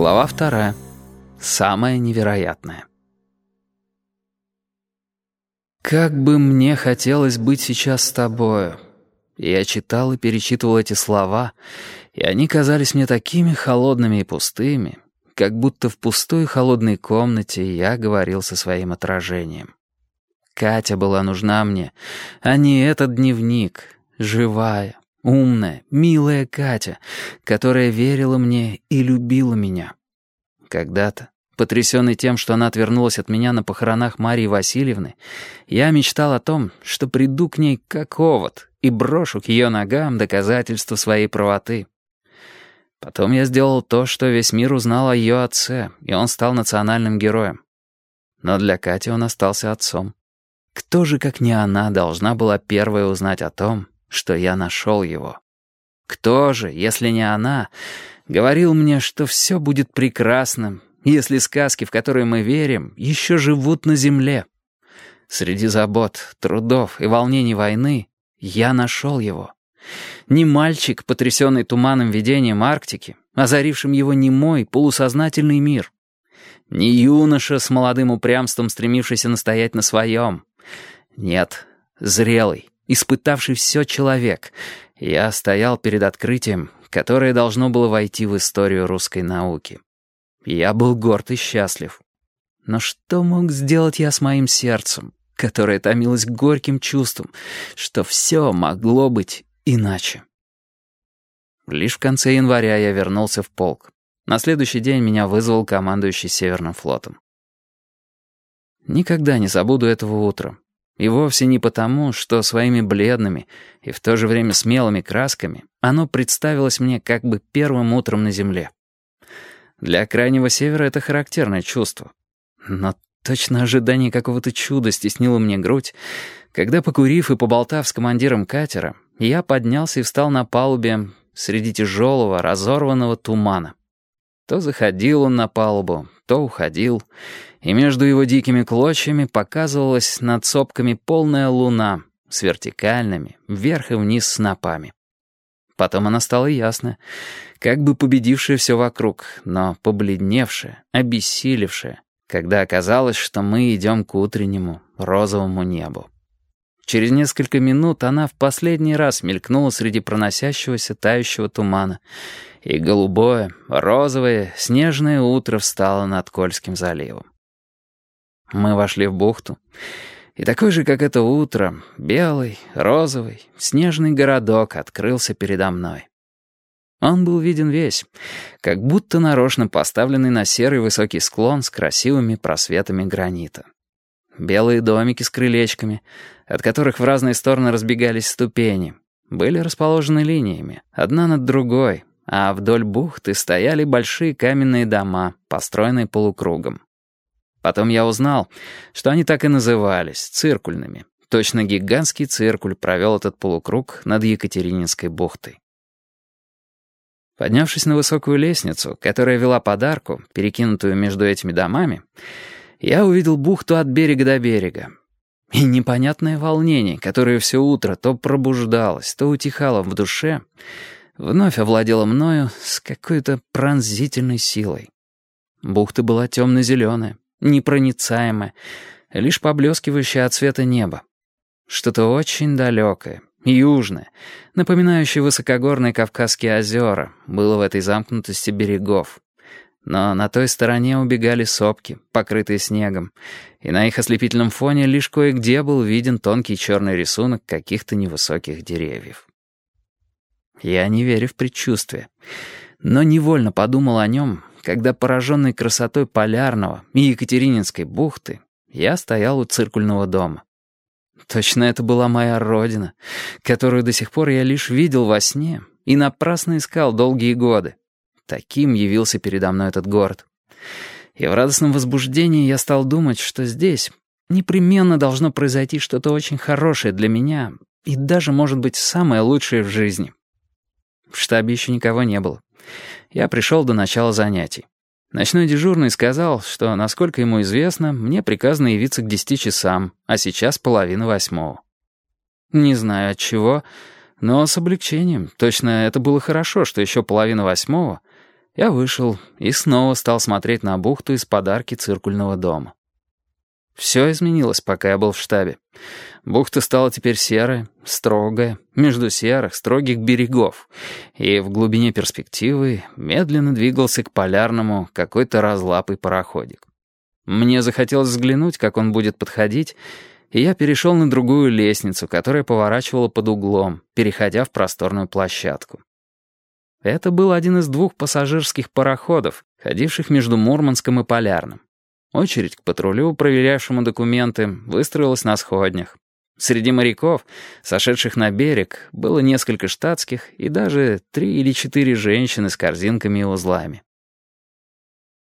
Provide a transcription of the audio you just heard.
Глава вторая. Самое невероятное. «Как бы мне хотелось быть сейчас с тобою». Я читал и перечитывал эти слова, и они казались мне такими холодными и пустыми, как будто в пустой холодной комнате я говорил со своим отражением. Катя была нужна мне, а не этот дневник, живая, умная, милая Катя, которая верила мне и любила меня. Когда-то, потрясенный тем, что она отвернулась от меня на похоронах Марии Васильевны, я мечтал о том, что приду к ней как овод и брошу к ее ногам доказательства своей правоты. Потом я сделал то, что весь мир узнал о ее отце, и он стал национальным героем. Но для Кати он остался отцом. Кто же, как не она, должна была первая узнать о том, что я нашел его? Кто же, если не она, говорил мне, что все будет прекрасным, если сказки, в которые мы верим, еще живут на земле? Среди забот, трудов и волнений войны я нашел его. Не мальчик, потрясенный туманным видением Арктики, озарившим его немой, полусознательный мир. Не юноша с молодым упрямством, стремившийся настоять на своем. Нет, зрелый, испытавший все человек. Я стоял перед открытием, которое должно было войти в историю русской науки. Я был горд и счастлив. Но что мог сделать я с моим сердцем, которое томилось горьким чувством, что все могло быть иначе. Лишь в конце января я вернулся в полк. На следующий день меня вызвал командующий Северным флотом. Никогда не забуду этого утра. И вовсе не потому, что своими бледными и в то же время смелыми красками оно представилось мне как бы первым утром на земле. Для Крайнего Севера это характерное чувство. Но точно ожидание какого-то чуда стеснило мне грудь, когда, покурив и поболтав с командиром катера, я поднялся и встал на палубе среди тяжелого, разорванного тумана. То заходил он на палубу, то уходил, и между его дикими клочьями показывалась над сопками полная луна с вертикальными, вверх и вниз снопами. Потом она стала ясная, как бы победившая все вокруг, но побледневшая, обессилевшая, когда оказалось, что мы идем к утреннему розовому небу. Через несколько минут она в последний раз мелькнула среди проносящегося тающего тумана, и голубое, розовое, снежное утро встало над Кольским заливом. Мы вошли в бухту, и такой же, как это утро, белый, розовый, снежный городок открылся передо мной. Он был виден весь, как будто нарочно поставленный на серый высокий склон с красивыми просветами гранита. Белые домики с крылечками, от которых в разные стороны разбегались ступени, были расположены линиями, одна над другой, а вдоль бухты стояли большие каменные дома, построенные полукругом. Потом я узнал, что они так и назывались, циркульными. Точно гигантский циркуль провел этот полукруг над Екатерининской бухтой. Поднявшись на высокую лестницу, которая вела под арку, перекинутую между этими домами, я увидел бухту от берега до берега. И непонятное волнение, которое все утро то пробуждалось, то утихало в душе, вновь овладело мною с какой-то пронзительной силой. Бухта была темно-зеленая, непроницаемая, лишь поблескивающая от цвета неба. Что-то очень далекое, южное, напоминающее высокогорные Кавказские озера, было в этой замкнутости берегов. Но на той стороне убегали сопки, покрытые снегом, и на их ослепительном фоне лишь кое-где был виден тонкий черный рисунок каких-то невысоких деревьев. Я не верю в предчувствие, но невольно подумал о нем, когда, пораженный красотой Полярного и Екатерининской бухты, я стоял у циркульного дома. Точно это была моя родина, которую до сих пор я лишь видел во сне и напрасно искал долгие годы. Таким явился передо мной этот город. И в радостном возбуждении я стал думать, что здесь непременно должно произойти что-то очень хорошее для меня и даже, может быть, самое лучшее в жизни. В штабе еще никого не было. Я пришел до начала занятий. Ночной дежурный сказал, что, насколько ему известно, мне приказано явиться к десяти часам, а сейчас половина восьмого. Не знаю от чего, но с облегчением. Точно это было хорошо, что еще половина восьмого — Я вышел и снова стал смотреть на бухту из подарки циркульного дома. Все изменилось, пока я был в штабе. Бухта стала теперь серая, строгая, между серых, строгих берегов, и в глубине перспективы медленно двигался к полярному какой-то разлапый пароходик. Мне захотелось взглянуть, как он будет подходить, и я перешел на другую лестницу, которая поворачивала под углом, переходя в просторную площадку. Это был один из двух пассажирских пароходов, ходивших между Мурманском и Полярным. Очередь к патрулю, проверявшему документы, выстроилась на сходнях. Среди моряков, сошедших на берег, было несколько штатских и даже три или четыре женщины с корзинками и узлами.